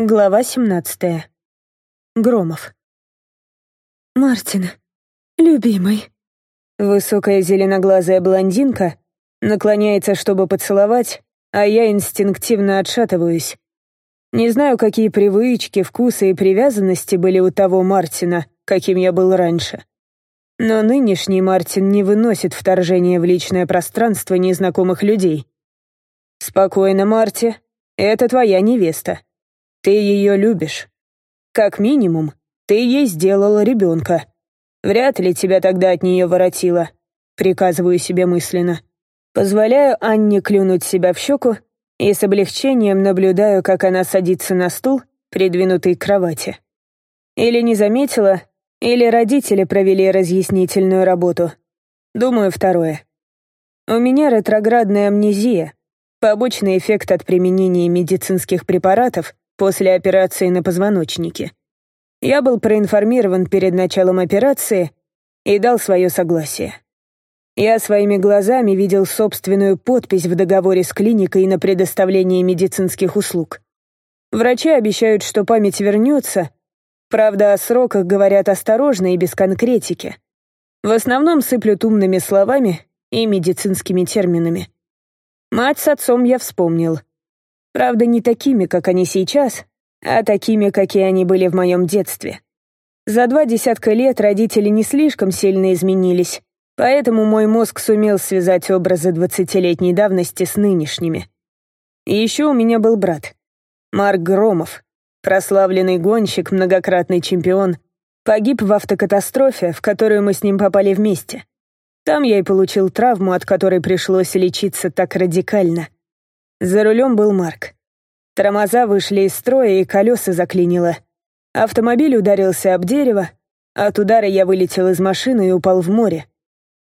Глава 17. Громов. «Мартин, любимый». Высокая зеленоглазая блондинка наклоняется, чтобы поцеловать, а я инстинктивно отшатываюсь. Не знаю, какие привычки, вкусы и привязанности были у того Мартина, каким я был раньше. Но нынешний Мартин не выносит вторжения в личное пространство незнакомых людей. «Спокойно, Марти, это твоя невеста», ты ее любишь. Как минимум, ты ей сделала ребенка. Вряд ли тебя тогда от нее воротило. Приказываю себе мысленно. Позволяю Анне клюнуть себя в щеку и с облегчением наблюдаю, как она садится на стул, придвинутый к кровати. Или не заметила, или родители провели разъяснительную работу. Думаю, второе. У меня ретроградная амнезия, побочный эффект от применения медицинских препаратов, после операции на позвоночнике. Я был проинформирован перед началом операции и дал свое согласие. Я своими глазами видел собственную подпись в договоре с клиникой на предоставление медицинских услуг. Врачи обещают, что память вернется, правда, о сроках говорят осторожно и без конкретики. В основном сыплют умными словами и медицинскими терминами. Мать с отцом я вспомнил. Правда, не такими, как они сейчас, а такими, какие они были в моем детстве. За два десятка лет родители не слишком сильно изменились, поэтому мой мозг сумел связать образы двадцатилетней давности с нынешними. Еще у меня был брат, Марк Громов, прославленный гонщик, многократный чемпион, погиб в автокатастрофе, в которую мы с ним попали вместе. Там я и получил травму, от которой пришлось лечиться так радикально — за рулем был Марк. Тормоза вышли из строя и колеса заклинило. Автомобиль ударился об дерево. От удара я вылетел из машины и упал в море.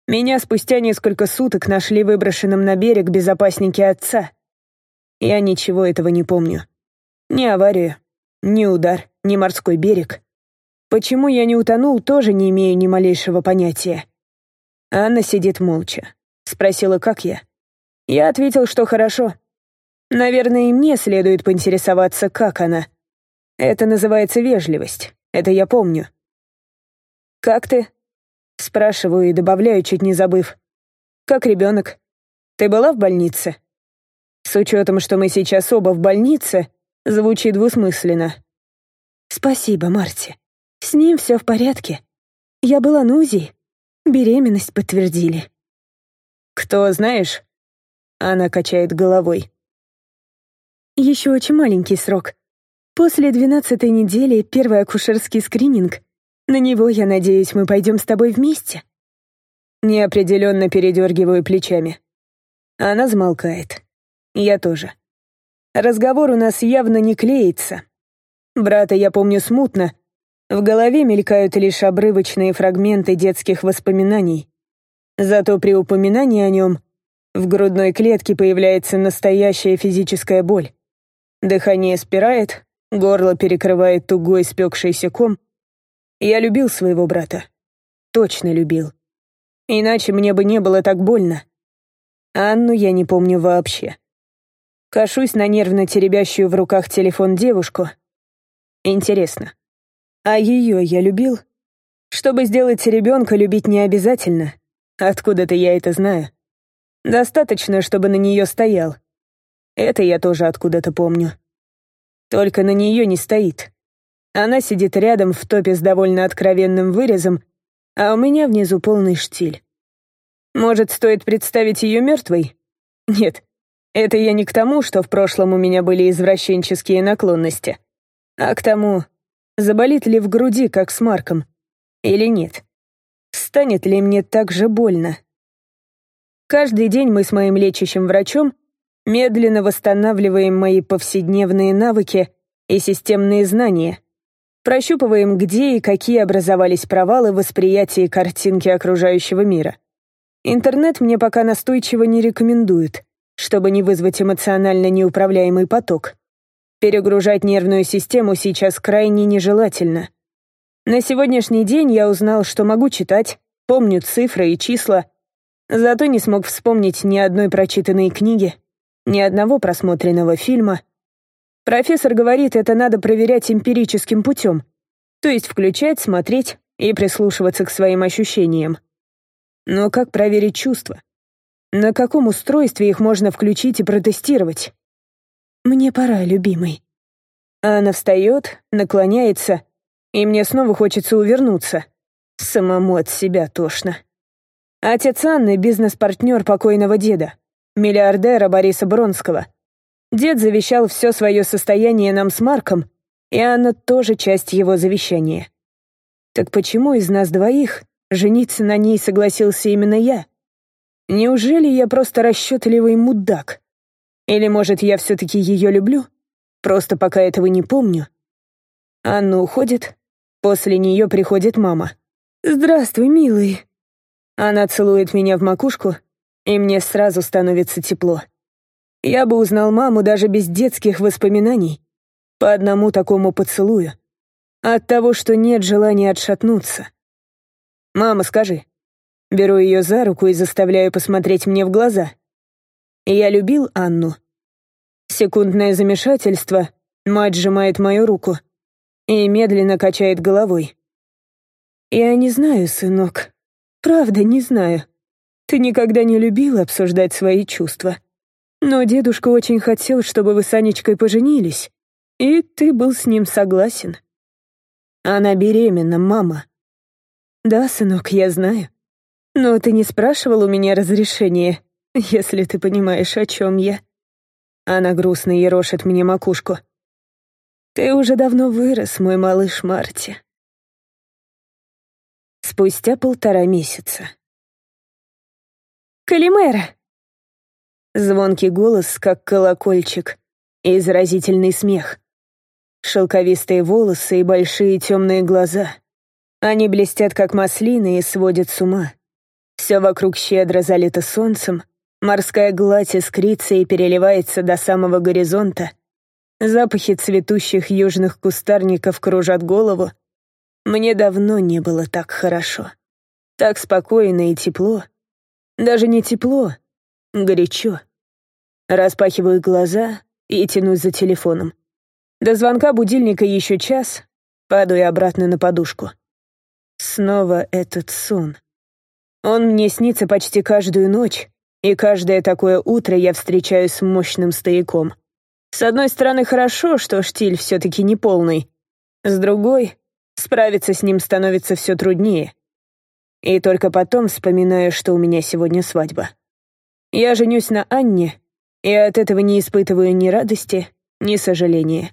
Меня спустя несколько суток нашли выброшенным на берег безопасники отца. Я ничего этого не помню. Ни аварию, ни удар, ни морской берег. Почему я не утонул, тоже не имею ни малейшего понятия. Анна сидит молча. Спросила, как я. Я ответил, что хорошо. Наверное, и мне следует поинтересоваться, как она. Это называется вежливость. Это я помню. «Как ты?» Спрашиваю и добавляю, чуть не забыв. «Как ребенок? Ты была в больнице?» С учетом, что мы сейчас оба в больнице, звучит двусмысленно. «Спасибо, Марти. С ним все в порядке. Я была на УЗИ. Беременность подтвердили». «Кто, знаешь?» Она качает головой. Еще очень маленький срок. После двенадцатой недели первый акушерский скрининг. На него, я надеюсь, мы пойдем с тобой вместе. Неопределенно передергиваю плечами. Она замолкает. Я тоже. Разговор у нас явно не клеится. Брата я помню смутно. В голове мелькают лишь обрывочные фрагменты детских воспоминаний. Зато при упоминании о нем в грудной клетке появляется настоящая физическая боль. Дыхание спирает, горло перекрывает тугой спекшийся ком. Я любил своего брата. Точно любил. Иначе мне бы не было так больно. Анну я не помню вообще. Кашусь на нервно теребящую в руках телефон девушку. Интересно, а ее я любил? Чтобы сделать ребенка, любить не обязательно. Откуда-то я это знаю. Достаточно, чтобы на нее стоял. Это я тоже откуда-то помню. Только на нее не стоит. Она сидит рядом в топе с довольно откровенным вырезом, а у меня внизу полный штиль. Может, стоит представить ее мертвой? Нет, это я не к тому, что в прошлом у меня были извращенческие наклонности, а к тому, заболит ли в груди, как с Марком, или нет. Станет ли мне так же больно? Каждый день мы с моим лечащим врачом Медленно восстанавливаем мои повседневные навыки и системные знания. Прощупываем, где и какие образовались провалы в восприятии картинки окружающего мира. Интернет мне пока настойчиво не рекомендует, чтобы не вызвать эмоционально неуправляемый поток. Перегружать нервную систему сейчас крайне нежелательно. На сегодняшний день я узнал, что могу читать, помню цифры и числа, зато не смог вспомнить ни одной прочитанной книги ни одного просмотренного фильма. Профессор говорит, это надо проверять эмпирическим путем. То есть включать, смотреть и прислушиваться к своим ощущениям. Но как проверить чувства? На каком устройстве их можно включить и протестировать? Мне пора, любимый. Она встает, наклоняется, и мне снова хочется увернуться. Самому от себя тошно. Отец Анны — бизнес-партнер покойного деда, миллиардера Бориса Бронского. Дед завещал все свое состояние нам с Марком, и Анна тоже часть его завещания. Так почему из нас двоих жениться на ней согласился именно я? Неужели я просто расчетливый мудак? Или, может, я все-таки ее люблю? Просто пока этого не помню. Анна уходит, после нее приходит мама. «Здравствуй, милый». Она целует меня в макушку, и мне сразу становится тепло. Я бы узнал маму даже без детских воспоминаний. По одному такому поцелую. От того, что нет желания отшатнуться. «Мама, скажи». Беру ее за руку и заставляю посмотреть мне в глаза. Я любил Анну. Секундное замешательство, мать сжимает мою руку и медленно качает головой. «Я не знаю, сынок. Правда, не знаю. Ты никогда не любил обсуждать свои чувства. Но дедушка очень хотел, чтобы вы с Анечкой поженились, и ты был с ним согласен. Она беременна, мама. Да, сынок, я знаю. Но ты не спрашивал у меня разрешения, если ты понимаешь, о чем я. Она грустно ерошит мне макушку. Ты уже давно вырос, мой малыш Марти. Спустя полтора месяца. «Калимера!» Звонкий голос, как колокольчик, и заразительный смех. Шелковистые волосы и большие темные глаза. Они блестят, как маслины, и сводят с ума. Все вокруг щедро залито солнцем, морская гладь искрится и переливается до самого горизонта. Запахи цветущих южных кустарников кружат голову. Мне давно не было так хорошо. Так спокойно и тепло. Даже не тепло, Горячо. Распахиваю глаза и тянусь за телефоном. До звонка будильника еще час, падаю обратно на подушку. Снова этот сон. Он мне снится почти каждую ночь, и каждое такое утро я встречаюсь с мощным стояком. С одной стороны, хорошо, что штиль все-таки не полный. С другой, справиться с ним становится все труднее. И только потом вспоминаю, что у меня сегодня свадьба. Я женюсь на Анне, и от этого не испытываю ни радости, ни сожаления.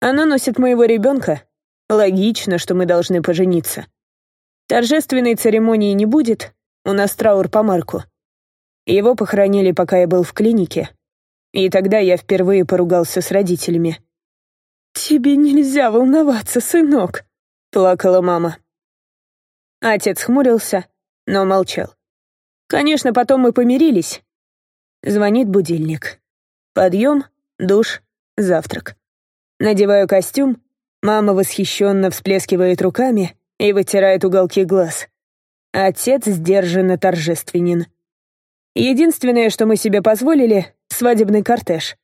Она носит моего ребенка. Логично, что мы должны пожениться. Торжественной церемонии не будет, у нас траур по Марку. Его похоронили, пока я был в клинике, и тогда я впервые поругался с родителями. «Тебе нельзя волноваться, сынок», — плакала мама. Отец хмурился, но молчал. Конечно, потом мы помирились, Звонит будильник. Подъем, душ, завтрак. Надеваю костюм, мама восхищенно всплескивает руками и вытирает уголки глаз. Отец сдержанно торжественен. Единственное, что мы себе позволили — свадебный кортеж.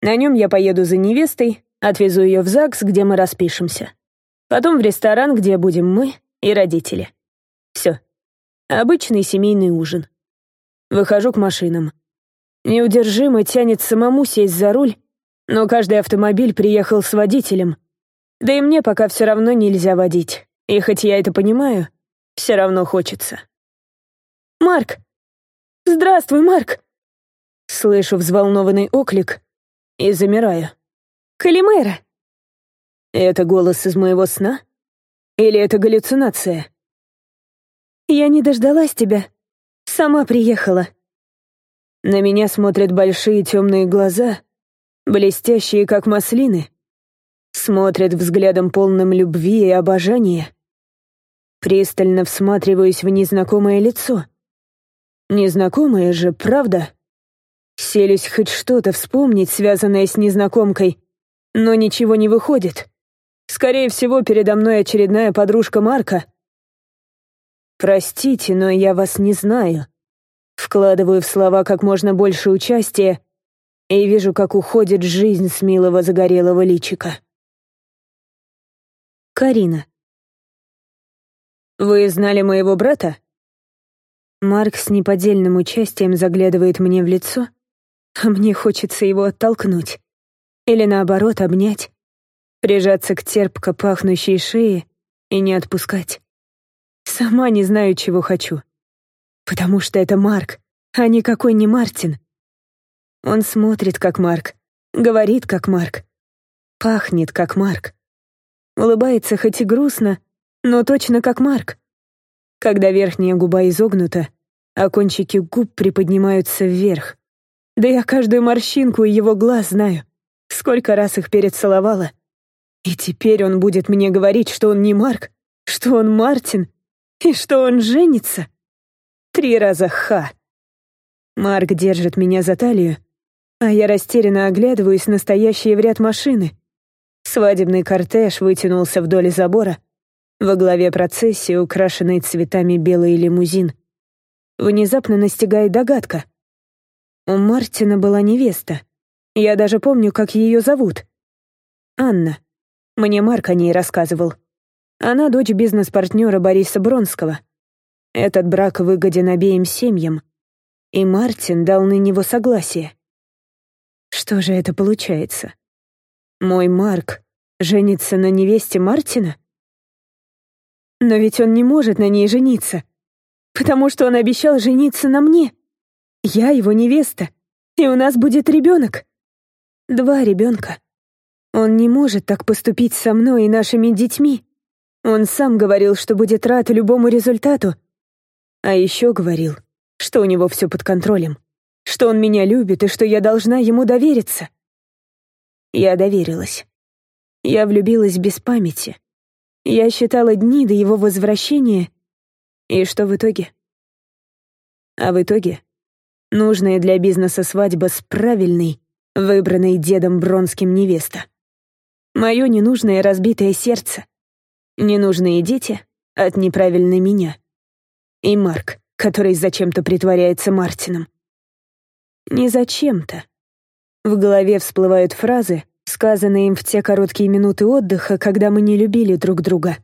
На нем я поеду за невестой, отвезу ее в ЗАГС, где мы распишемся. Потом в ресторан, где будем мы и родители. Все. Обычный семейный ужин. Выхожу к машинам. Неудержимо тянет самому сесть за руль, но каждый автомобиль приехал с водителем. Да и мне пока все равно нельзя водить. И хоть я это понимаю, все равно хочется. «Марк! Здравствуй, Марк!» Слышу взволнованный оклик и замираю. «Калимера!» Это голос из моего сна? Или это галлюцинация? Я не дождалась тебя. Сама приехала. На меня смотрят большие темные глаза, блестящие, как маслины. Смотрят взглядом полным любви и обожания. Пристально всматриваюсь в незнакомое лицо. Незнакомое же, правда? Селюсь хоть что-то вспомнить, связанное с незнакомкой, но ничего не выходит. Скорее всего, передо мной очередная подружка Марка. Простите, но я вас не знаю. Вкладываю в слова как можно больше участия и вижу, как уходит жизнь с милого загорелого личика. Карина. «Вы знали моего брата?» Марк с неподдельным участием заглядывает мне в лицо, а мне хочется его оттолкнуть. Или наоборот, обнять, прижаться к терпко пахнущей шее и не отпускать. Сама не знаю, чего хочу. Потому что это Марк, а никакой не Мартин. Он смотрит, как Марк, говорит, как Марк, пахнет, как Марк. Улыбается хоть и грустно, но точно как Марк когда верхняя губа изогнута, а кончики губ приподнимаются вверх. Да я каждую морщинку и его глаз знаю. Сколько раз их перецеловала. И теперь он будет мне говорить, что он не Марк, что он Мартин и что он женится. Три раза ха. Марк держит меня за талию, а я растерянно оглядываюсь на стоящие в ряд машины. Свадебный кортеж вытянулся вдоль забора — во главе процессии, украшенный цветами белый лимузин. Внезапно настигает догадка. У Мартина была невеста. Я даже помню, как ее зовут. Анна. Мне Марк о ней рассказывал. Она дочь бизнес-партнера Бориса Бронского. Этот брак выгоден обеим семьям. И Мартин дал на него согласие. Что же это получается? Мой Марк женится на невесте Мартина? Но ведь он не может на ней жениться, потому что он обещал жениться на мне. Я его невеста, и у нас будет ребенок. Два ребенка. Он не может так поступить со мной и нашими детьми. Он сам говорил, что будет рад любому результату. А еще говорил, что у него все под контролем, что он меня любит и что я должна ему довериться. Я доверилась. Я влюбилась без памяти. Я считала дни до его возвращения. И что в итоге? А в итоге нужная для бизнеса свадьба с правильной, выбранной дедом Бронским невеста. Мое ненужное разбитое сердце. Ненужные дети от неправильной меня. И Марк, который зачем-то притворяется Мартином. Не зачем-то. В голове всплывают фразы, сказанные им в те короткие минуты отдыха, когда мы не любили друг друга.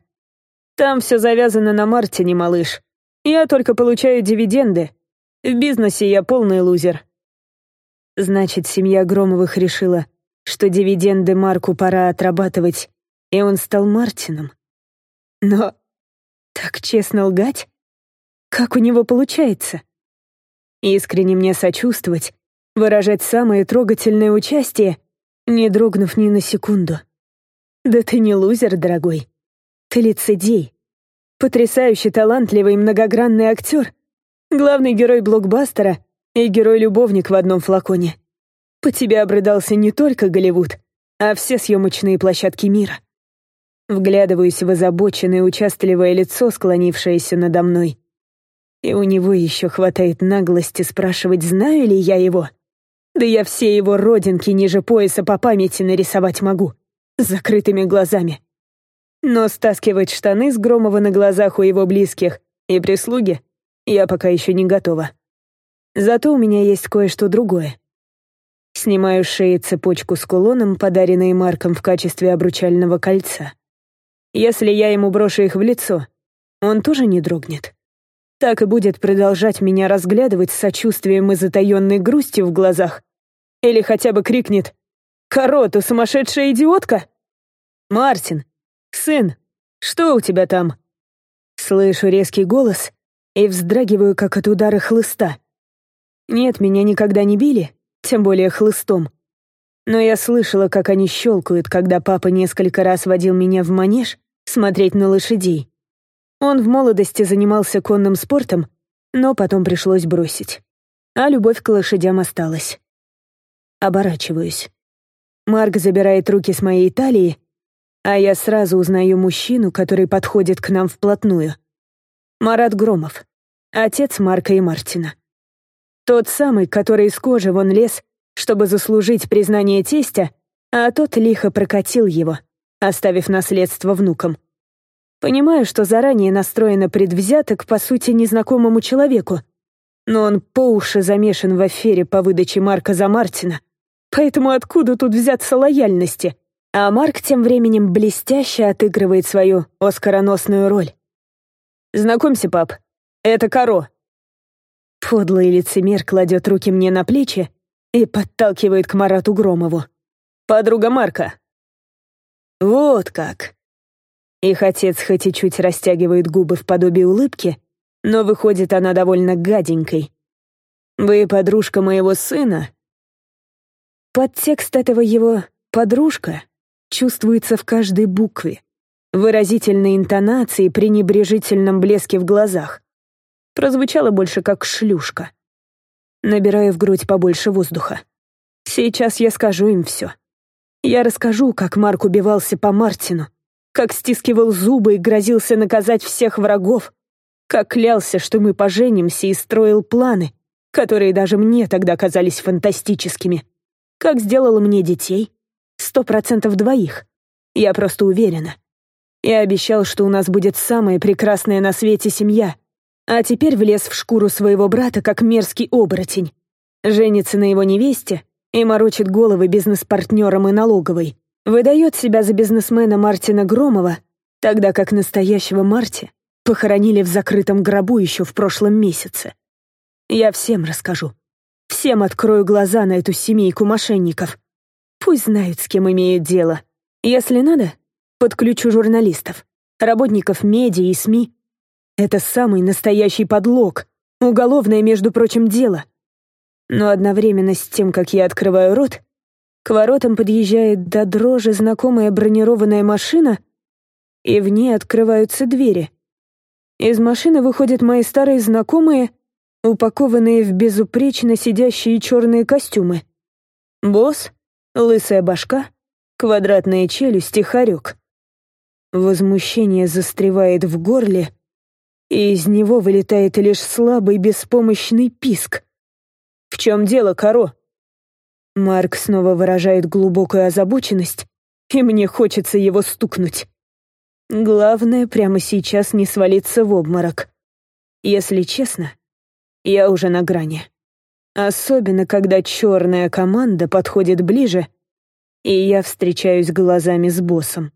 «Там все завязано на Мартине, малыш. Я только получаю дивиденды. В бизнесе я полный лузер». Значит, семья Громовых решила, что дивиденды Марку пора отрабатывать, и он стал Мартином. Но так честно лгать? Как у него получается? Искренне мне сочувствовать, выражать самое трогательное участие не дрогнув ни на секунду. «Да ты не лузер, дорогой. Ты лицедей. Потрясающе талантливый многогранный актер. Главный герой блокбастера и герой-любовник в одном флаконе. По тебе обрыдался не только Голливуд, а все съемочные площадки мира. Вглядываюсь в озабоченное участливое лицо, склонившееся надо мной. И у него еще хватает наглости спрашивать, знаю ли я его. Да я все его родинки ниже пояса по памяти нарисовать могу. С закрытыми глазами. Но стаскивать штаны с Громова на глазах у его близких и прислуги я пока еще не готова. Зато у меня есть кое-что другое. Снимаю с шеи цепочку с кулоном, подаренной Марком в качестве обручального кольца. Если я ему брошу их в лицо, он тоже не дрогнет так и будет продолжать меня разглядывать с сочувствием и затаенной грустью в глазах. Или хотя бы крикнет «Каро, ты сумасшедшая идиотка!» «Мартин, сын, что у тебя там?» Слышу резкий голос и вздрагиваю, как от удара хлыста. Нет, меня никогда не били, тем более хлыстом. Но я слышала, как они щелкают, когда папа несколько раз водил меня в манеж смотреть на лошадей. Он в молодости занимался конным спортом, но потом пришлось бросить. А любовь к лошадям осталась. Оборачиваюсь. Марк забирает руки с моей талии, а я сразу узнаю мужчину, который подходит к нам вплотную. Марат Громов, отец Марка и Мартина. Тот самый, который из кожи вон лез, чтобы заслужить признание тестя, а тот лихо прокатил его, оставив наследство внукам. Понимаю, что заранее настроена предвзято к, по сути, незнакомому человеку, но он по уши замешан в афере по выдаче Марка за Мартина, Поэтому откуда тут взяться лояльности? А Марк тем временем блестяще отыгрывает свою оскароносную роль. «Знакомься, пап, это Каро». Подлый лицемер кладет руки мне на плечи и подталкивает к Марату Громову. «Подруга Марка». «Вот как». Их отец хоть и чуть растягивает губы в подобии улыбки, но выходит она довольно гаденькой. «Вы подружка моего сына?» Подтекст этого его «подружка» чувствуется в каждой букве, выразительной интонации, пренебрежительном блеске в глазах. Прозвучало больше как шлюшка. Набираю в грудь побольше воздуха. Сейчас я скажу им все. Я расскажу, как Марк убивался по Мартину, как стискивал зубы и грозился наказать всех врагов, как клялся, что мы поженимся и строил планы, которые даже мне тогда казались фантастическими, как сделал мне детей, сто процентов двоих, я просто уверена. Я обещал, что у нас будет самая прекрасная на свете семья, а теперь влез в шкуру своего брата, как мерзкий оборотень. Женится на его невесте и морочит головы бизнес-партнерам и налоговой. Выдает себя за бизнесмена Мартина Громова, тогда как настоящего Марти похоронили в закрытом гробу еще в прошлом месяце. Я всем расскажу. Всем открою глаза на эту семейку мошенников. Пусть знают, с кем имеют дело. Если надо, подключу журналистов, работников медиа и СМИ. Это самый настоящий подлог, уголовное, между прочим, дело. Но одновременно с тем, как я открываю рот, к воротам подъезжает до дрожи знакомая бронированная машина, и в ней открываются двери. Из машины выходят мои старые знакомые, упакованные в безупречно сидящие черные костюмы. Босс, лысая башка, квадратная челюсть и хорек. Возмущение застревает в горле, и из него вылетает лишь слабый беспомощный писк. «В чем дело, Каро?» Марк снова выражает глубокую озабоченность, и мне хочется его стукнуть. Главное прямо сейчас не свалиться в обморок. Если честно, я уже на грани. Особенно, когда черная команда подходит ближе, и я встречаюсь глазами с боссом.